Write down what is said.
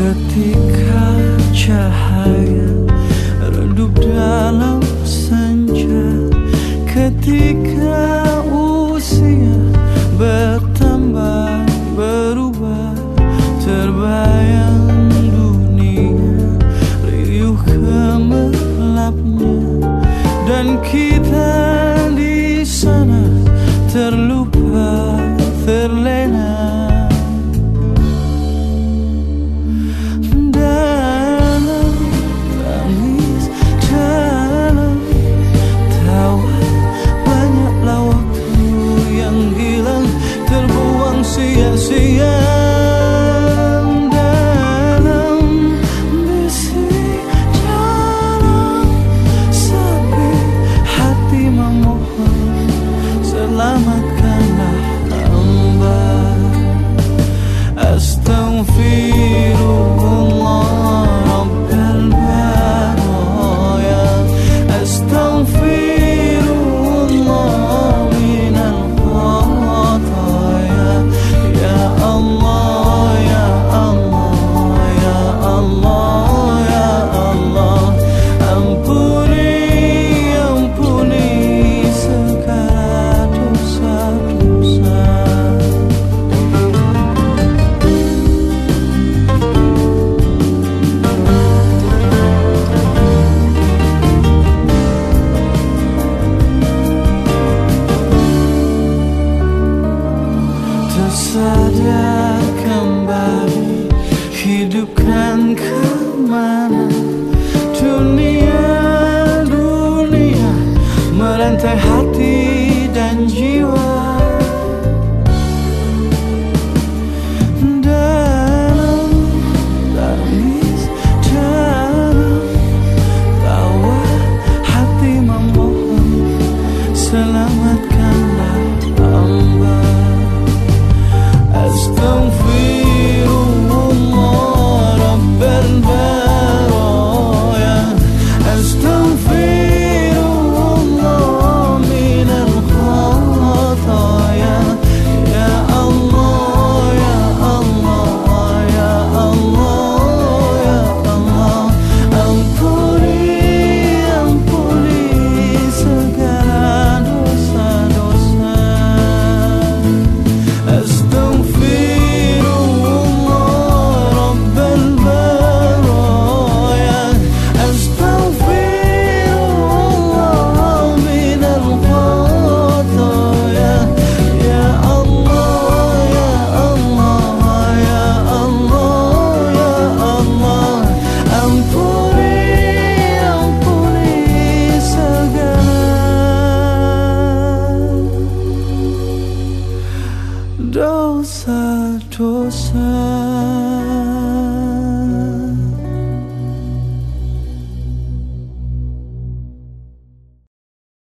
Ketika cahaya redup dalam senja Ketika usia bertambah berubah Terbayang dunia riuh kemelapnya Dan kita see. Tersadar kembali Hidupkan ke mana 多深